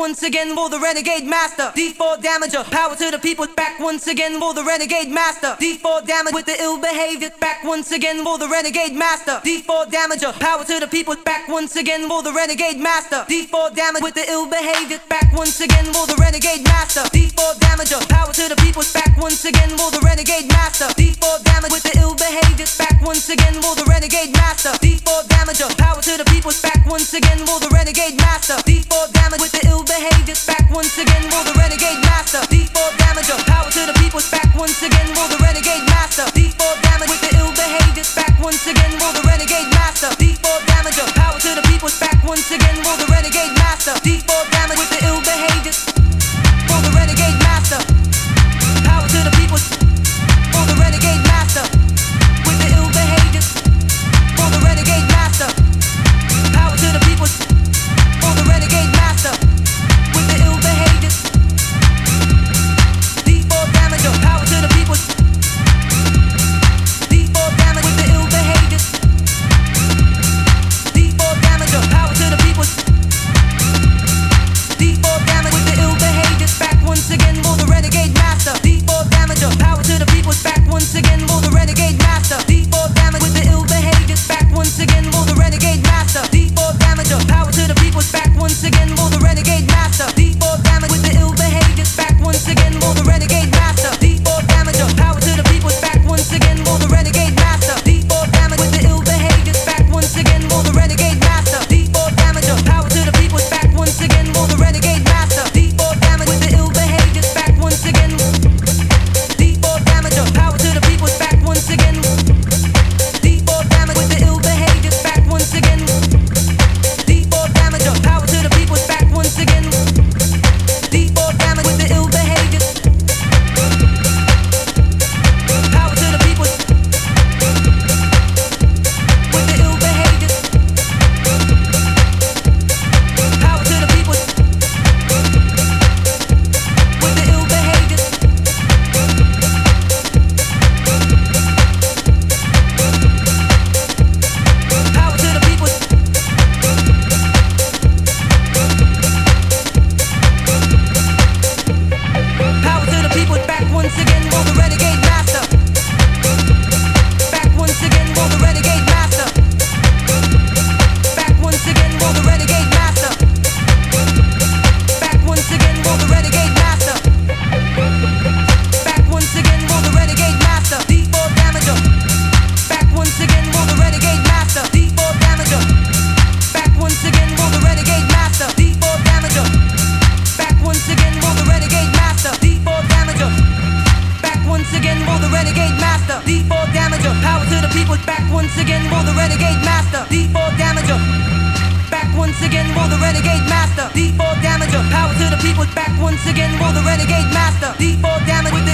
once again for the renegade master. D4 damager, power to the people. Back once again for the renegade master. D4 damage with the ill behavior. Back once again for the renegade master. D4 damager, power to the people. Back once again for the renegade master. D4 damage with the ill behavior. Back once again for the renegade master. D4 damager, power to the people. Back once again for the renegade master. D4 damage with the ill behavior. Back once again for the renegade master. D4 damager, power to the people. Back once again for the renegade master. D4 damage with master. D4 damager, power to the people. Back once again, roll the renegade master. D4 damager. Back once again, roll the renegade master. D4 damager, power to the people. Back once again, roll the renegade master. D4 damager